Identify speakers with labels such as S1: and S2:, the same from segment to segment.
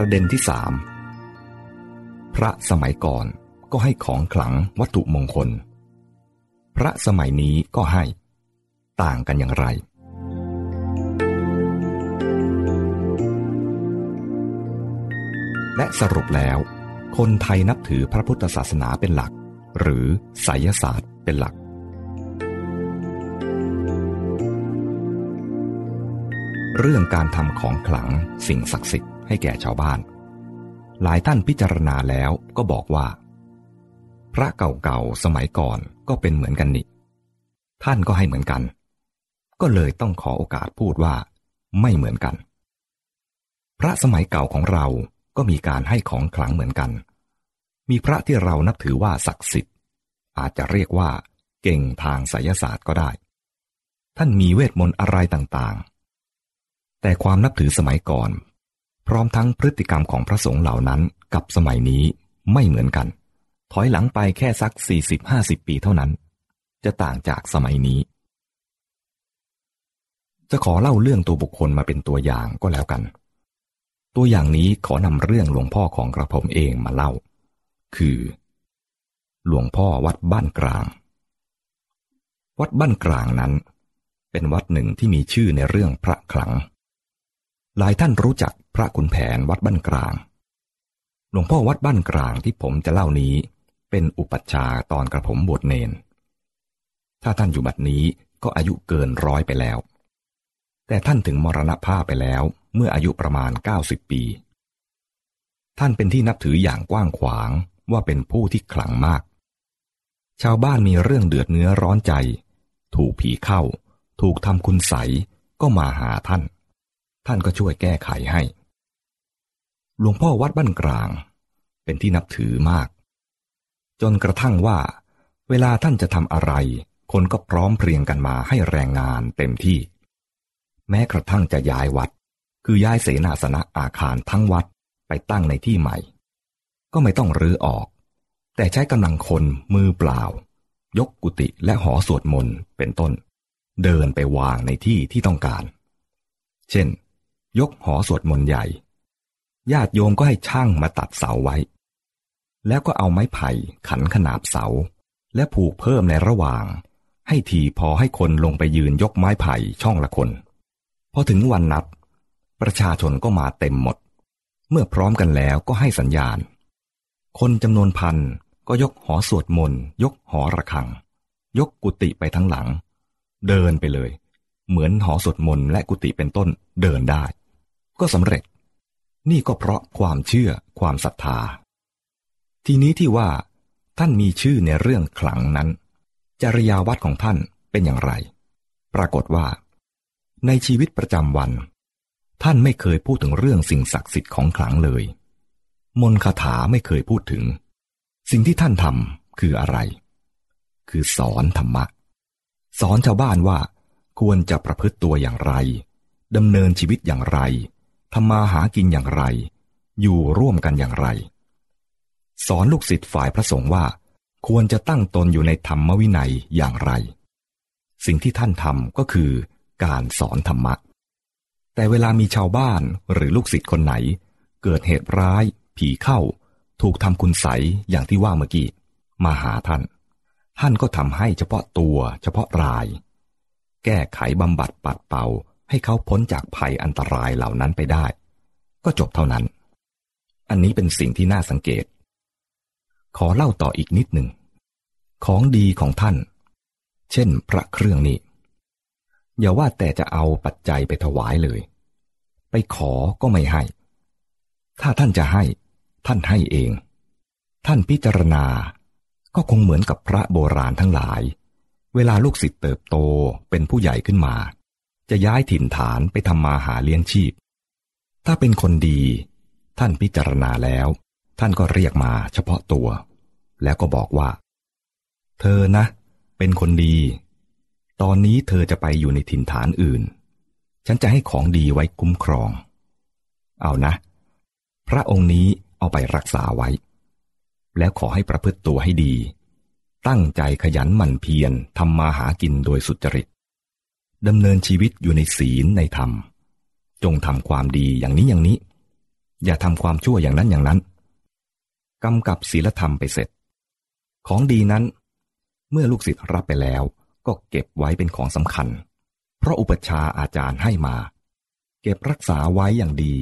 S1: ประเด็นที่สามพระสมัยก่อนก็ให้ของขลังวัตถุมงคล พระสมัยนี้ก็ให้ ต่างกันอย่างไร และสรุปแล้ว คนไทยนับถือพระพุทธศาสนาเป็นหลัก หรือไสยศาสตร์เป็นหลักเรื่องการทำของขลังสิ่งศักดิ์สิทธิ์ ให้แก่ชาวบ้าน หลายท่านพิจารณาแล้วก็บอกว่า พระเก่าๆสมัยก่อนก็เป็นเหมือนกันนี่ท่านก็ให้เหมือนกัน ก็เลยต้องขอโอกาสพูดว่า ไม่เหมือนกัน พระสมัยเก่าของเราก็มีการให้ของขลังเหมือนกัน มีพระที่เรานับถือว่าศักดิ์สิทธิ์ อาจจะเรียกว่าเก่งทางไสยศาสตร์ก็ได้ ท่านมีเวทมนต์อะไรต่างๆ แต่ความนับถือสมัยก่อน พร้อมทั้งพฤติกรรมของพระสงฆ์เหล่านั้นกับสมัยนี้ไม่เหมือนกัน ถอยหลังไปแค่สัก 40-50 ปีเท่านั้น จะต่างจากสมัยนี้ จะขอเล่าเรื่องตัวบุคคลมาเป็นตัวอย่างก็แล้วกัน ตัวอย่างนี้ขอนำเรื่องหลวงพ่อของกระผมเองมาเล่า คือ หลวงพ่อวัดบ้านกลาง วัดบ้านกลางนั้น เป็นวัดหนึ่งที่มีชื่อในเรื่องพระคลัง หลายท่านรู้จักพระขุนแผนวัดบ้านกลาง หลวงพ่อวัดบ้านกลางที่ผมจะเล่านี้ เป็นอุปัชฌาย์ตอนกระผมบวชเนน ถ้าท่านอยู่บัดนี้ก็อายุเกินร้อยไปแล้ว แต่ท่านถึงมรณภาพไปแล้วเมื่ออายุประมาณ 90 ปี ท่านเป็นที่นับถืออย่างกว้างขวางว่าเป็นผู้ที่ขลังมาก ชาวบ้านมีเรื่องเดือดเนื้อร้อนใจ ถูกผีเข้า ถูกทำคุณใสก็มาหาท่าน ท่านก็ช่วยแก้ไขให้ หลวงพ่อวัดบ้านกลาง เป็นที่นับถือมาก จนกระทั่งว่า เวลาท่านจะทำอะไร คนก็พร้อมเพรียงกันมาให้แรงงานเต็มที่ แม้กระทั่งจะย้ายวัด คือย้ายเสนาสนะอาคารทั้งวัดไปตั้งในที่ใหม่ ก็ไม่ต้องรื้อออก แต่ใช้กำลังคนมือเปล่า ยกกุฏิและหอสวดมนต์เป็นต้น เดินไปวางในที่ที่ต้องการ เช่น ยกหอสวดมนต์ใหญ่ ญาติโยมก็ให้ช่างมาตัดเสาไว้ แล้วก็เอาไม้ไผ่ขันขนาบเสา และผูกเพิ่มในระหว่าง ให้ทีพอให้คนลงไปยืนยกไม้ไผ่ช่องละคน พอถึงวันนัด ประชาชนก็มาเต็มหมด เมื่อพร้อมกันแล้วก็ให้สัญญาณ คนจำนวนพันก็ยกหอสวดมนต์ยกหอระฆัง ยกกุฏิไปทั้งหลัง เดินไปเลย เหมือนหอสวดมนต์และกุฏิเป็นต้นเดินได้ ก็สำเร็จ นี่ก็เพราะความเชื่อความศรัทธา ทีนี้ที่ว่า ท่านมีชื่อในเรื่องขลังนั้น จริยาวัดของท่านเป็นอย่างไร ปรากฏว่า ในชีวิตประจำวัน ท่านไม่เคยพูดถึงเรื่องสิ่งศักดิ์สิทธิ์ของขลังเลย มนคาถาไม่เคยพูดถึง สิ่งที่ท่านทำคืออะไร คือสอนธรรมะ สอนชาวบ้านว่าควรจะประพฤติตัวอย่างไรดำเนินชีวิตอย่างไร ทำมาหากินอย่างไร อยู่ร่วมกันอย่างไร สอนลูกศิษย์ฝ่ายพระสงฆ์ว่า ควรจะตั้งตนอยู่ในธรรมวินัยอย่างไร สิ่งที่ท่านทำก็คือการสอนธรรมะ แต่เวลามีชาวบ้านหรือลูกศิษย์คนไหน เกิดเหตุร้าย ผีเข้า ถูกทำคุณใสอย่างที่ว่าเมื่อกี้ มาหาท่าน ท่านก็ทำให้เฉพาะตัว เฉพาะราย แก้ไขบำบัดปัดเป่า ให้เขาพ้นจากภัยอันตรายเหล่านั้นไปได้ ก็จบเท่านั้น อันนี้เป็นสิ่งที่น่าสังเกต ขอเล่าต่ออีกนิดหนึ่ง ของดีของท่าน เช่นพระเครื่องนี้อย่าว่าแต่จะเอาปัจจัยไปถวายเลย ไปขอก็ไม่ให้ ถ้าท่านจะให้ ท่านให้เอง ท่านพิจารณา ก็คงเหมือนกับพระโบราณทั้งหลาย เวลาลูกศิษย์เติบโตเป็นผู้ใหญ่ขึ้นมา จะย้ายถิ่นฐานไปทำมาหาเลี้ยงชีพ ถ้าเป็นคนดี ท่านพิจารณาแล้ว ท่านก็เรียกมาเฉพาะตัว แล้วก็บอกว่า เธอนะ เป็นคนดี ตอนนี้เธอจะไปอยู่ในถิ่นฐานอื่น ฉันจะให้ของดีไว้คุ้มครอง เอานะ พระองค์นี้เอาไปรักษาไว้ แล้วขอให้ประพฤติตัวให้ดี ตั้งใจขยันหมั่นเพียรทำมาหากินโดยสุจริต ดำเนินชีวิตอยู่ในศีลในธรรม จงทำความดีอย่างนี้อย่างนี้ อย่าทำความชั่วอย่างนั้นอย่างนั้นกำกับศีลธรรมไปเสร็จ ของดีนั้น เมื่อลูกศิษย์รับไปแล้วก็เก็บไว้เป็นของสำคัญ เพราะอุปชาอาจารย์ให้มา เก็บรักษาไว้อย่างดี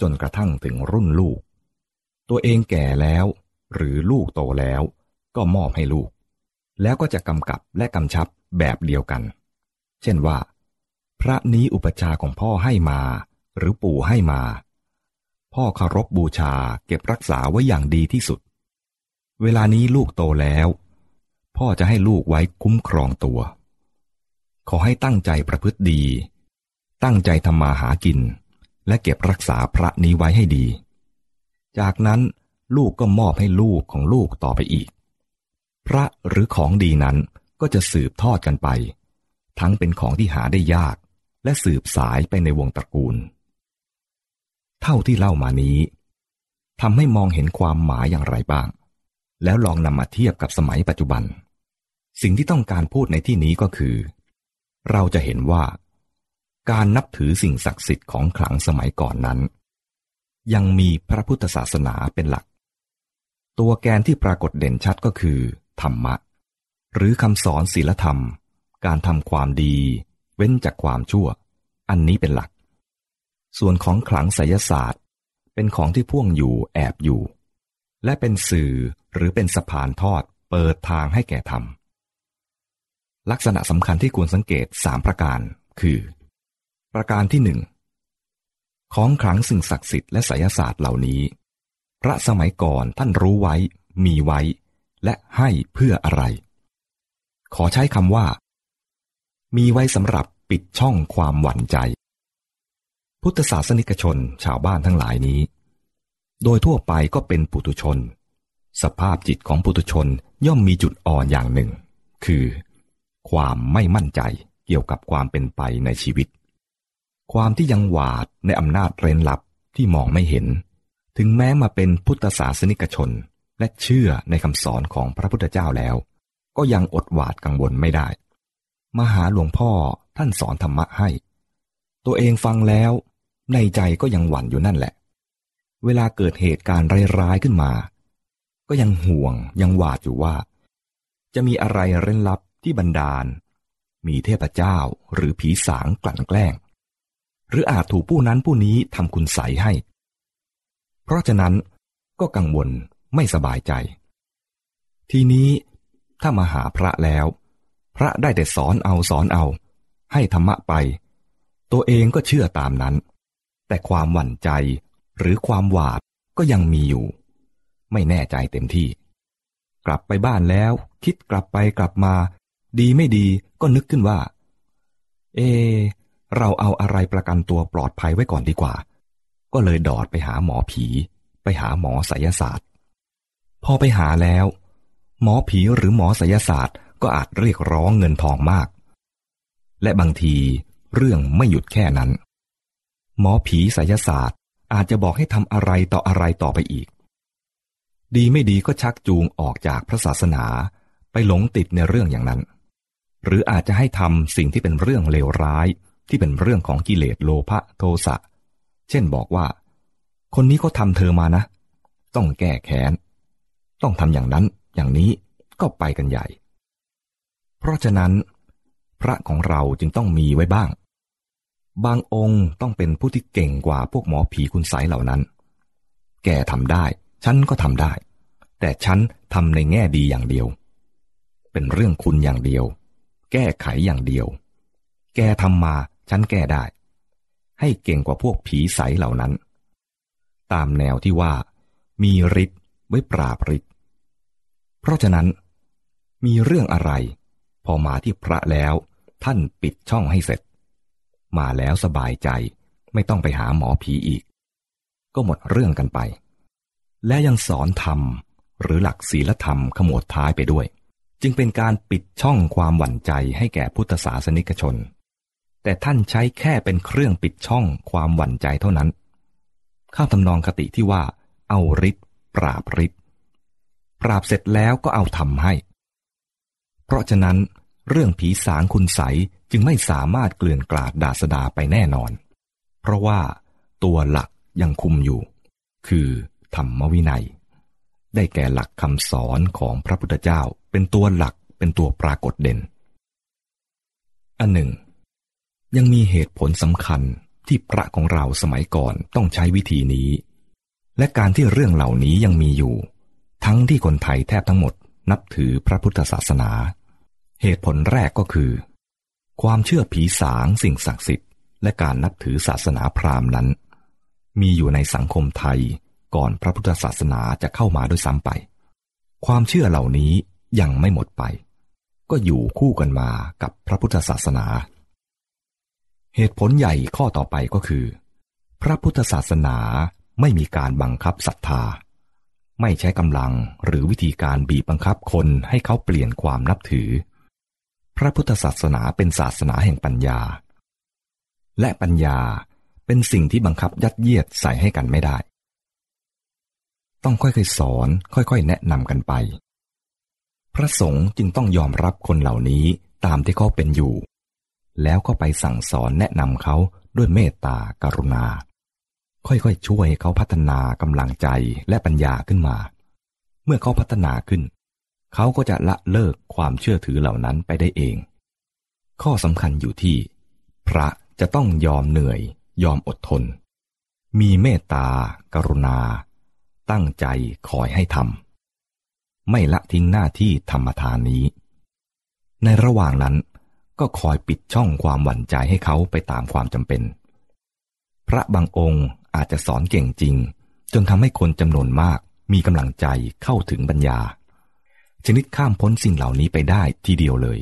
S1: จนกระทั่งถึงรุ่นลูก ตัวเองแก่แล้ว หรือลูกโตแล้ว ก็มอบให้ลูก แล้วก็จะกำกับและกำชับแบบเดียวกัน เช่นว่า พระนี้อุปชาของพ่อให้มา หรือปู่ให้มา พ่อเคารพบบูชาเก็บรักษาไว้อย่างดีที่สุด เวลานี้ลูกโตแล้ว พ่อจะให้ลูกไว้คุ้มครองตัว ขอให้ตั้งใจประพฤติดี ตั้งใจทำมาหากิน และเก็บรักษาพระนี้ไว้ให้ดี จากนั้นลูกก็มอบให้ลูกของลูกต่อไปอีก พระหรือของดีนั้นก็จะสืบทอดกันไป ทั้งเป็นของที่หาได้ยาก และสืบสายไปในวงตระกูล เท่าที่เล่ามานี้ทำให้มองเห็นความหมายอย่างไรบ้าง แล้วลองนำมาเทียบกับสมัยปัจจุบัน สิ่งที่ต้องการพูดในที่นี้ก็คือ เราจะเห็นว่า การนับถือสิ่งศักดิ์สิทธิ์ของขลังสมัยก่อนนั้น ยังมีพระพุทธศาสนาเป็นหลัก ตัวแกนที่ปรากฏเด่นชัดก็คือ ธรรมะ หรือคำสอนศีลธรรม การทำความดี เว้นจากความชั่ว อันนี้เป็นหลัก ส่วนของขลังไสยศาสตร์ เป็นของที่พ่วงอยู่แอบอยู่ และเป็นสื่อหรือเป็นสะพานทอดเปิดทางให้แก่ธรรมลักษณะสำคัญที่ควรสังเกตสามประการคือ ประการที่หนึ่งของขลังสิ่งศักดิ์สิทธิ์และไสยศาสตร์เหล่านี้ พระสมัยก่อนท่านรู้ไว้ มีไว้ และให้เพื่ออะไร ขอใช้คำว่า มีไว้สำหรับปิดช่องความหวั่นใจ พุทธศาสนิกชนชาวบ้านทั้งหลายนี้ โดยทั่วไปก็เป็นปุถุชน สภาพจิตของปุถุชนย่อมมีจุดอ่อนอย่างหนึ่ง คือ ความไม่มั่นใจเกี่ยวกับความเป็นไปในชีวิต ความที่ยังหวาดในอำนาจเร้นลับที่มองไม่เห็น ถึงแม้มาเป็นพุทธศาสนิกชนและเชื่อในคำสอนของพระพุทธเจ้าแล้ว ก็ยังอดหวาดกังวลไม่ได้ มาหาหลวงพ่อท่านสอนธรรมะให้ ตัวเองฟังแล้ว ในใจก็ยังหวั่นอยู่นั่นแหละ เวลาเกิดเหตุการณ์ร้ายๆขึ้นมา ก็ยังห่วงยังหวาดอยู่ว่า จะมีอะไรเร้นลับที่บันดาล มีเทพเจ้าหรือผีสางกลั่นแกล้ง หรืออาจถูกผู้นั้นผู้นี้ทำคุณใสให้ เพราะฉะนั้นก็กังวลไม่สบายใจ ทีนี้ถ้ามาหาพระแล้ว พระได้แต่สอนเอาสอนเอา ให้ธรรมะไป ตัวเองก็เชื่อตามนั้น แต่ความหวั่นใจหรือความหวาดก็ยังมีอยู่ ไม่แน่ใจเต็มที่ กลับไปบ้านแล้ว คิดกลับไปกลับมา ดีไม่ดีก็นึกขึ้นว่า เอ เราเอาอะไรประกันตัวปลอดภัยไว้ก่อนดีกว่า ก็เลยดอดไปหาหมอผี ไปหาหมอไสยศาสตร์ พอไปหาแล้ว หมอผีหรือหมอไสยศาสตร์ ก็อาจเรียกร้องเงินทองมาก และบางทีเรื่องไม่หยุดแค่นั้น หมอผีไสยศาสตร์อาจจะบอกให้ทำอะไรต่ออะไรต่อไปอีก ดีไม่ดีก็ชักจูงออกจากพระศาสนาไปหลงติดในเรื่องอย่างนั้น หรืออาจจะให้ทำสิ่งที่เป็นเรื่องเลวร้ายที่เป็นเรื่องของกิเลสโลภะโทสะ เช่นบอกว่า คนนี้เขาทำเธอมานะ ต้องแก้แค้น ต้องทำอย่างนั้นอย่างนี้ก็ไปกันใหญ่ เพราะฉะนั้น พระของเราจึงต้องมีไว้บ้าง บางองค์ต้องเป็นผู้ที่เก่งกว่าพวกหมอผีคุณไสเหล่านั้น แกทำได้ ฉันก็ทำได้ แต่ฉันทำในแง่ดีอย่างเดียว เป็นเรื่องคุณอย่างเดียว แก้ไขอย่างเดียว แกทำมาฉันแก้ได้ ให้เก่งกว่าพวกผีใสเหล่านั้น ตามแนวที่ว่า มีฤทธิ์ไว้ปราบฤทธิ์เพราะฉะนั้น มีเรื่องอะไร พอมาที่พระแล้ว ท่านปิดช่องให้เสร็จ มาแล้วสบายใจไม่ต้องไปหาหมอผีอีก ก็หมดเรื่องกันไป และยังสอนธรรมหรือหลักศีลธรรมขมวดท้ายไปด้วย จึงเป็นการปิดช่องความหวั่นใจให้แก่พุทธศาสนิกชน แต่ท่านใช้แค่เป็นเครื่องปิดช่องความหวั่นใจเท่านั้น ข้าทำนองคติที่ว่า เอาฤทธิ์ปราบฤทธิ์ปราบเสร็จแล้วก็เอาทำให้ เพราะฉะนั้น เรื่องผีสางคุณใสจึงไม่สามารถเกลื่อนกลาดดาสดาไปแน่นอน เพราะว่าตัวหลักยังคุมอยู่ คือธรรมวินัย ได้แก่หลักคำสอนของพระพุทธเจ้าเป็นตัวหลักเป็นตัวปรากฏเด่น อันหนึ่ง ยังมีเหตุผลสำคัญที่พระของเราสมัยก่อนต้องใช้วิธีนี้ และการที่เรื่องเหล่านี้ยังมีอยู่ ทั้งที่คนไทยแทบทั้งหมดนับถือพระพุทธศาสนา เหตุผลแรกก็คือ ความเชื่อผีสางสิ่งศักดิ์สิทธิ์ และการนับถือศาสนาพราหมณ์นั้น มีอยู่ในสังคมไทยก่อนพระพุทธศาสนาจะเข้ามาด้วยซ้ำไป ความเชื่อเหล่านี้ยังไม่หมดไป ก็อยู่คู่กันมากับพระพุทธศาสนา เหตุผลใหญ่ข้อต่อไปก็คือ พระพุทธศาสนาไม่มีการบังคับศรัทธา ไม่ใช้กำลังหรือวิธีการบีบบังคับคนให้เขาเปลี่ยนความนับถือ พระพุทธศาสนาเป็นศาสนาแห่งปัญญา และปัญญาเป็นสิ่งที่บังคับยัดเยียดใส่ให้กันไม่ได้ ต้องค่อยๆสอนค่อยๆ แนะนำกันไป พระสงฆ์จึงต้องยอมรับคนเหล่านี้ตามที่เขาเป็นอยู่ แล้วก็ไปสั่งสอนแนะนำเขาด้วยเมตตากรุณา ค่อยๆ ช่วยเขาพัฒนากำลังใจและปัญญาขึ้นมา เมื่อเขาพัฒนาขึ้น เขาก็จะละเลิกความเชื่อถือเหล่านั้นไปได้เอง ข้อสำคัญอยู่ที่ พระจะต้องยอมเหนื่อย ยอมอดทน มีเมตตา กรุณา ตั้งใจคอยให้ทำไม่ละทิ้งหน้าที่ธรรมทานนี้ ในระหว่างนั้นก็คอยปิดช่องความหวั่นใจให้เขาไปตามความจำเป็น พระบางองค์อาจจะสอนเก่งจริง จนทำให้คนจำนวนมากมีกำลังใจเข้าถึงปัญญา ชนิดข้ามพ้นสิ่งเหล่านี้ไปได้ทีเดียวเลย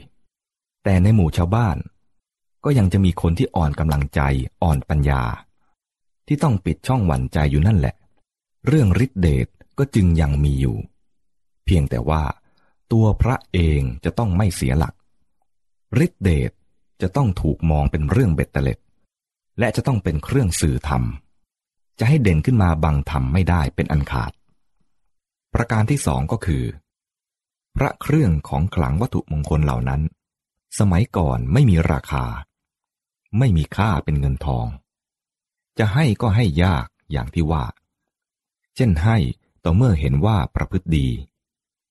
S1: แต่ในหมู่ชาวบ้าน ก็ยังจะมีคนที่อ่อนกำลังใจอ่อนปัญญา ที่ต้องปิดช่องหวั่นใจอยู่นั่นแหละ เรื่องฤทธิเดชก็จึงยังมีอยู่ เพียงแต่ว่า ตัวพระเองจะต้องไม่เสียหลักฤทธิเดชจะต้องถูกมองเป็นเรื่องเบ็ดเตล็ด และจะต้องเป็นเครื่องสื่อธรรม จะให้เด่นขึ้นมาบังธรรมไม่ได้เป็นอันขาด ประการที่สองก็คือ พระเครื่องของขลังวัตถุมงคลเหล่านั้น สมัยก่อนไม่มีราคา ไม่มีค่าเป็นเงินทอง จะให้ก็ให้ยากอย่างที่ว่า เช่นให้ต่อเมื่อเห็นว่าประพฤติดี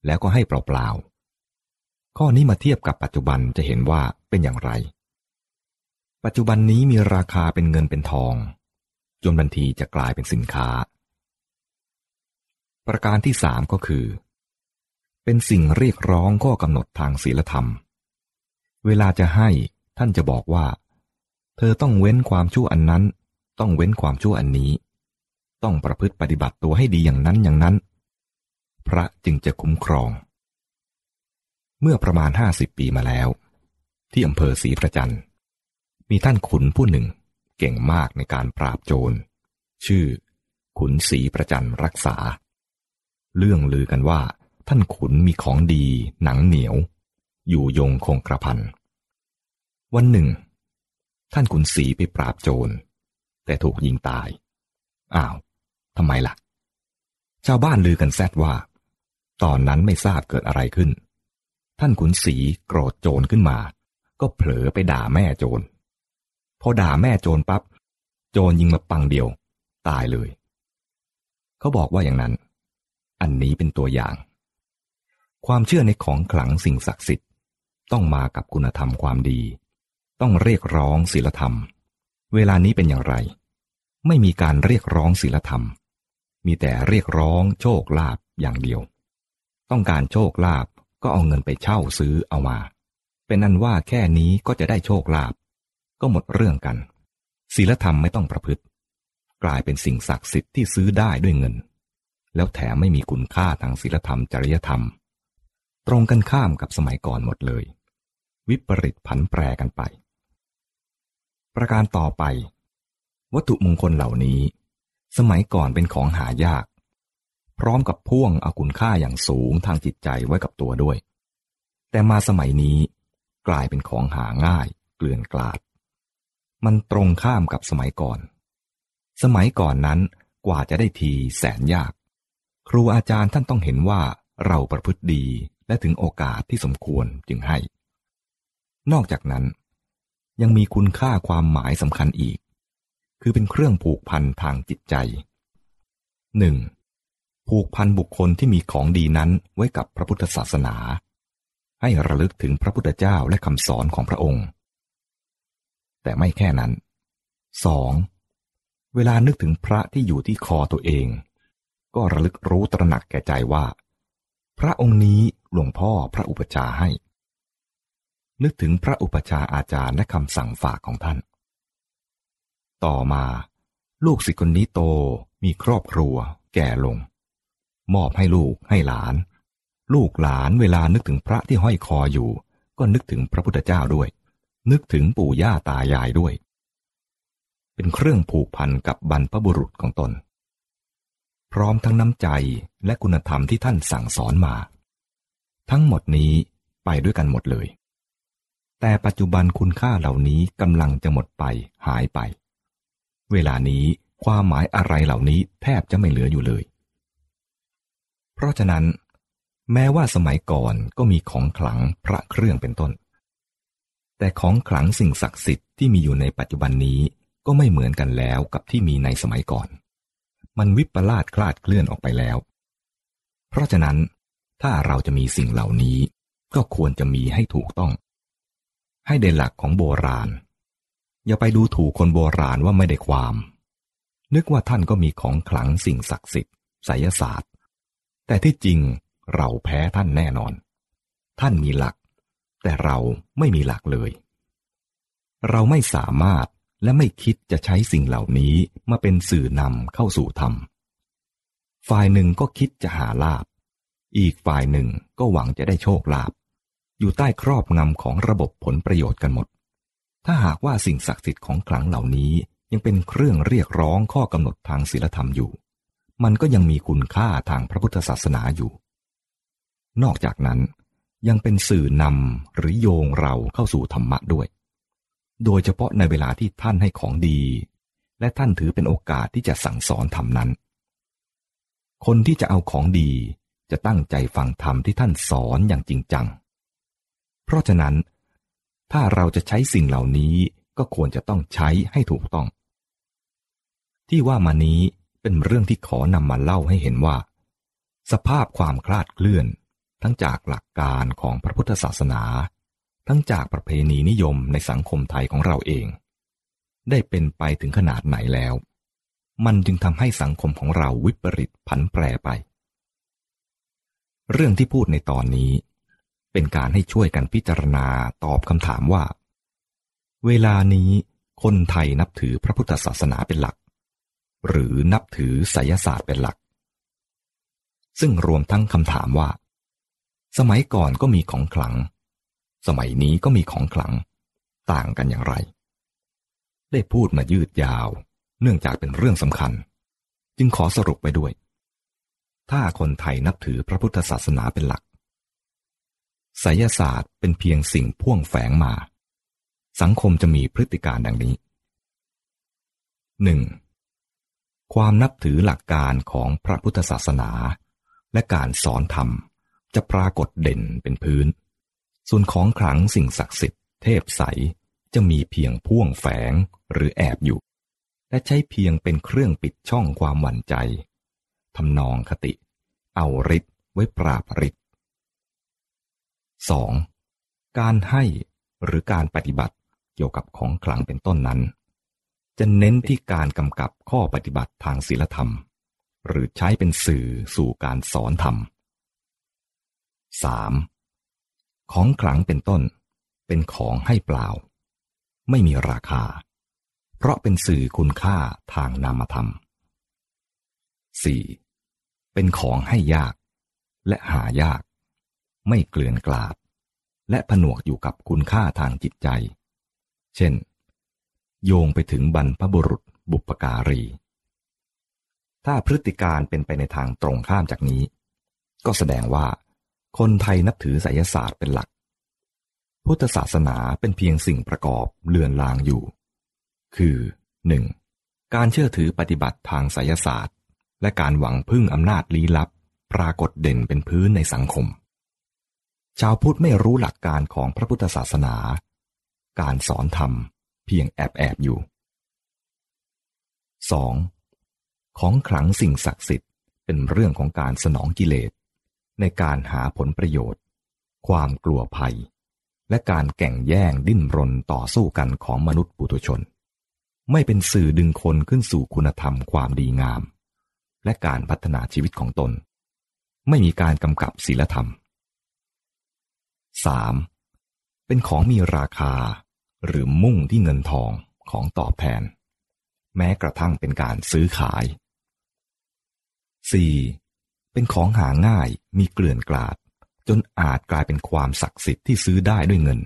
S1: แล้วก็ให้เปล่าๆข้อนี้มาเทียบกับปัจจุบันจะเห็นว่าเป็นอย่างไร ปัจจุบันนี้มีราคาเป็นเงินเป็นทอง จนบันทีจะกลายเป็นสินค้า ประการที่สามก็คือ เป็นสิ่งเรียกร้องข้อกำหนดทางศีลธรรม เวลาจะให้ท่านจะบอกว่า เธอต้องเว้นความชั่วอันนั้น ต้องเว้นความชั่วอันนี้ ต้องประพฤติปฏิบัติตัวให้ดีอย่างนั้นอย่างนั้น พระจึงจะคุ้มครอง เมื่อประมาณห้าสิบปีมาแล้ว ที่อำเภอศรีประจันมีท่านขุนผู้หนึ่งเก่งมากในการปราบโจร ชื่อ ขุนศรีประจันรักษา เรื่องลือกันว่า ท่านขุนมีของดี หนังเหนียว อยู่ยงคงกระพัน วันหนึ่ง ท่านขุนศรีไปปราบโจร แต่ถูกยิงตาย อ้าวทำไมละ่ะ ชาวบ้านลือกันแซดว่า ตอนนั้นไม่ทราบเกิดอะไรขึ้น ท่านขุนศรีโกรธโจรขึ้นมา ก็เผลอไปด่าแม่โจร พอด่าแม่โจรปับ๊บ โจรยิงมาปังเดียว ตายเลย เขาบอกว่าอย่างนั้น อันนี้เป็นตัวอย่าง ความเชื่อในของขลังสิ่งศักดิ์สิทธิ์ ต้องมากับคุณธรรมความดี ต้องเรียกร้องศีลธรรม เวลานี้เป็นอย่างไร ไม่มีการเรียกร้องศีลธรรม มีแต่เรียกร้องโชคลาภอย่างเดียว ต้องการโชคลาภก็เอาเงินไปเช่าซื้อเอามา เป็นนั้นว่าแค่นี้ก็จะได้โชคลาภก็หมดเรื่องกันศีลธรรมไม่ต้องประพฤติ กลายเป็นสิ่งศักดิ์สิทธิ์ที่ซื้อได้ด้วยเงิน แล้วแถมไม่มีคุณค่าทางศีลธรรมจริยธรรม ตรงกันข้ามกับสมัยก่อนหมดเลย วิปริตผันแปรกันไป ประการต่อไป วัตถุมงคลเหล่านี้ สมัยก่อนเป็นของหายาก พร้อมกับพ่วงอาคุณค่าอย่างสูงทางจิตใจไว้กับตัวด้วย แต่มาสมัยนี้กลายเป็นของหาง่าย เกลื่อนกลาด มันตรงข้ามกับสมัยก่อน สมัยก่อนนั้นกว่าจะได้ทีแสนยาก ครูอาจารย์ท่านต้องเห็นว่าเราประพฤติดี และถึงโอกาสที่สมควรจึงให้ นอกจากนั้น ยังมีคุณค่าความหมายสำคัญอีก คือเป็นเครื่องผูกพันทางจิตใจหนึ่งผูกพันบุคคลที่มีของดีนั้นไว้กับพระพุทธศาสนา ให้ระลึกถึงพระพุทธเจ้าและคำสอนของพระองค์ แต่ไม่แค่นั้นสองเวลานึกถึงพระที่อยู่ที่คอตัวเอง ก็ระลึกรู้ตระหนักแก่ใจว่า พระองค์นี้หลวงพ่อพระอุปชาให้ นึกถึงพระอุปชาอาจารย์และคำสั่งฝากของท่าน ต่อมา ลูกศิษย์คนนี้โตมีครอบครัว แก่ลง มอบให้ลูกให้หลาน ลูกหลานเวลานึกถึงพระที่ห้อยคออยู่ ก็นึกถึงพระพุทธเจ้าด้วย นึกถึงปู่ย่าตายายด้วย เป็นเครื่องผูกพันกับบรรพบุรุษของตน พร้อมทั้งน้ำใจและคุณธรรมที่ท่านสั่งสอนมา ทั้งหมดนี้ไปด้วยกันหมดเลย แต่ปัจจุบันคุณค่าเหล่านี้กำลังจะหมดไปหายไป เวลานี้ความหมายอะไรเหล่านี้แทบจะไม่เหลืออยู่เลย เพราะฉะนั้น แม้ว่าสมัยก่อนก็มีของขลังพระเครื่องเป็นต้น แต่ของขลังสิ่งศักดิ์สิทธิ์ที่มีอยู่ในปัจจุบันนี้ก็ไม่เหมือนกันแล้วกับที่มีในสมัยก่อน มันวิปลาสคลาดเคลื่อนออกไปแล้ว เพราะฉะนั้นถ้าเราจะมีสิ่งเหล่านี้ก็ควรจะมีให้ถูกต้อง ให้ได้หลักของโบราณ อย่าไปดูถูกคนโบราณว่าไม่ได้ความ นึกว่าท่านก็มีของขลังสิ่งศักดิ์สิทธิ์ไสยศาสตร์ แต่ที่จริงเราแพ้ท่านแน่นอน ท่านมีหลัก แต่เราไม่มีหลักเลย เราไม่สามารถ และไม่คิดจะใช้สิ่งเหล่านี้มาเป็นสื่อนำเข้าสู่ธรรม ฝ่ายหนึ่งก็คิดจะหาลาบ อีกฝ่ายหนึ่งก็หวังจะได้โชคลาบ อยู่ใต้ครอบงำของระบบผลประโยชน์กันหมด ถ้าหากว่าสิ่งศักดิ์สิทธิ์ของขลังเหล่านี้ยังเป็นเครื่องเรียกร้องข้อกำหนดทางศีลธรรมอยู่ มันก็ยังมีคุณค่าทางพระพุทธศาสนาอยู่ นอกจากนั้นยังเป็นสื่อนำหรือโยงเราเข้าสู่ธรรมะด้วย โดยเฉพาะในเวลาที่ท่านให้ของดี และท่านถือเป็นโอกาสที่จะสั่งสอนธรรมนั้น คนที่จะเอาของดีจะตั้งใจฟังธรรมที่ท่านสอนอย่างจริงจัง เพราะฉะนั้น ถ้าเราจะใช้สิ่งเหล่านี้ก็ควรจะต้องใช้ให้ถูกต้อง ที่ว่ามานี้เป็นเรื่องที่ขอนำมาเล่าให้เห็นว่า สภาพความคลาดเคลื่อน ทั้งจากหลักการของพระพุทธศาสนา ทั้งจากประเพณีนิยมในสังคมไทยของเราเอง ได้เป็นไปถึงขนาดไหนแล้ว มันจึงทำให้สังคมของเราวิปริตผันแปรไป เรื่องที่พูดในตอนนี้ เป็นการให้ช่วยกันพิจารณาตอบคำถามว่า เวลานี้คนไทยนับถือพระพุทธศาสนาเป็นหลัก หรือนับถือไสยศาสตร์เป็นหลัก ซึ่งรวมทั้งคำถามว่า สมัยก่อนก็มีของขลัง สมัยนี้ก็มีของขลัง ต่างกันอย่างไร ได้พูดมายืดยาว เนื่องจากเป็นเรื่องสำคัญ จึงขอสรุปไปด้วย ถ้าคนไทยนับถือพระพุทธศาสนาเป็นหลักไสยศาสตร์เป็นเพียงสิ่งพ่วงแฝงมา สังคมจะมีพฤติการดังนี้ 1. ความนับถือหลักการของพระพุทธศาสนา และการสอนธรรม จะปรากฏเด่นเป็นพื้น ส่วนของขลังสิ่งศักดิ์สิทธิ์เทพใสจะมีเพียงพ่วงแฝงหรือแอบอยู่ และใช้เพียงเป็นเครื่องปิดช่องความหวั่นใจทำนองคติ เอาฤทธิ์ไว้ปราบฤทธิ์ 2. การให้หรือการปฏิบัติเกี่ยวกับของขลังเป็นต้นนั้น จะเน้นที่การกำกับข้อปฏิบัติทางศีลธรรม หรือใช้เป็นสื่อสู่การสอนธรรม 3. ของขลังเป็นต้น เป็นของให้เปล่า ไม่มีราคา เพราะเป็นสื่อคุณค่าทางนามธรรม 4. เป็นของให้ยาก และหายาก ไม่เกลื่อนกลาด และผนวกอยู่กับคุณค่าทางจิตใจ เช่น โยงไปถึงบรรพบุรุษบุปการี ถ้าพฤติการเป็นไปในทางตรงข้ามจากนี้ ก็แสดงว่า คนไทยนับถือไสยศาสตร์เป็นหลัก พุทธศาสนาเป็นเพียงสิ่งประกอบเลือนลางอยู่ คือ 1. การเชื่อถือปฏิบัติทางไสยศาสตร์ และการหวังพึ่งอำนาจลี้ลับ ปรากฏเด่นเป็นพื้นในสังคม ชาวพุทธไม่รู้หลักการของพระพุทธศาสนา การสอนธรรมเพียงแอบแอบอยู่ 2. ของขลังสิ่งศักดิ์สิทธิ์เป็นเรื่องของการสนองกิเลส ในการหาผลประโยชน์ ความกลัวภัย และการแก่งแย่งดิ้นรนต่อสู้กันของมนุษย์ปุถุชน ไม่เป็นสื่อดึงคนขึ้นสู่คุณธรรมความดีงาม และการพัฒนาชีวิตของตน ไม่มีการกำกับศีลธรรม 3. เป็นของมีราคา หรือมุ่งที่เงินทองของตอบแทน แม้กระทั่งเป็นการซื้อขาย 4. เป็นของหาง่ายมีเกลื่อนกลาด จนอาจกลายเป็นความศักดิ์สิทธิ์ที่ซื้อได้ด้วยเงิน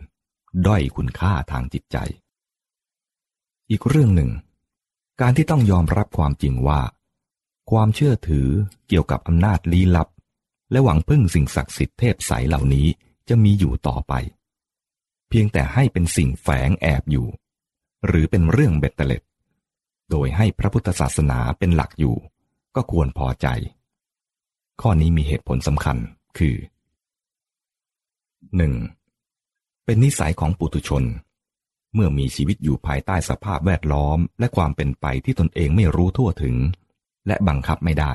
S1: ด้อยคุณค่าทางจิตใจ อีกเรื่องหนึ่ง การที่ต้องยอมรับความจริงว่า ความเชื่อถือเกี่ยวกับอำนาจลี้ลับ และหวังพึ่งสิ่งศักดิ์สิทธิ์เทพใสเหล่านี้จะมีอยู่ต่อไป เพียงแต่ให้เป็นสิ่งแฝงแอบอยู่ หรือเป็นเรื่องเบ็ดเตล็ด โดยให้พระพุทธศาสนาเป็นหลักอยู่ ก็ควรพอใจ ข้อนี้มีเหตุผลสำคัญคือ 1. เป็นนิสัยของปุถุชน เมื่อมีชีวิตอยู่ภายใต้สภาพแวดล้อม และความเป็นไปที่ตนเองไม่รู้ทั่วถึง และบังคับไม่ได้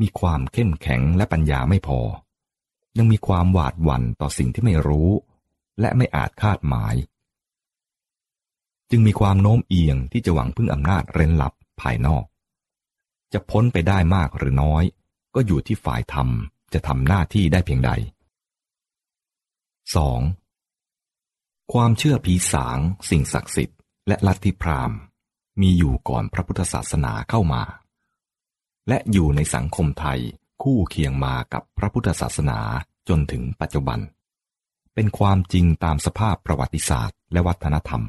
S1: มีความเข้มแข็งและปัญญาไม่พอ ยังมีความหวาดหวั่นต่อสิ่งที่ไม่รู้ และไม่อาจคาดหมาย จึงมีความโน้มเอียงที่จะหวังพึ่งอำนาจเร้นลับภายนอก จะพ้นไปได้มากหรือน้อย ก็อยู่ที่ฝ่ายธรรมจะทำหน้าที่ได้เพียงใด 2. ความเชื่อผีสาง สิ่งศักดิ์สิทธิ์และลัทธิพราหมณ์ มีอยู่ก่อนพระพุทธศาสนาเข้ามา และอยู่ในสังคมไทยคู่เคียงมากับพระพุทธศาสนาจนถึงปัจจุบัน เป็นความจริงตามสภาพประวัติศาสตร์และวัฒนธรรม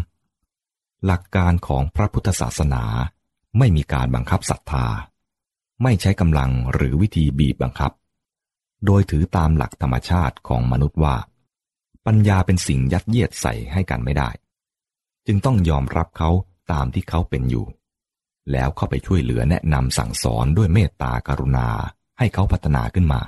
S1: 3. หลักการของพระพุทธศาสนา ไม่มีการบังคับศรัทธา ไม่ใช้กำลังหรือวิธีบีบบังคับ โดยถือตามหลักธรรมชาติของมนุษย์ว่า ปัญญาเป็นสิ่งยัดเยียดใส่ให้กันไม่ได้ จึงต้องยอมรับเขาตามที่เขาเป็นอยู่ แล้วเข้าไปช่วยเหลือแนะนำสั่งสอนด้วยเมตตากรุณาให้เขาพัฒนาขึ้นมา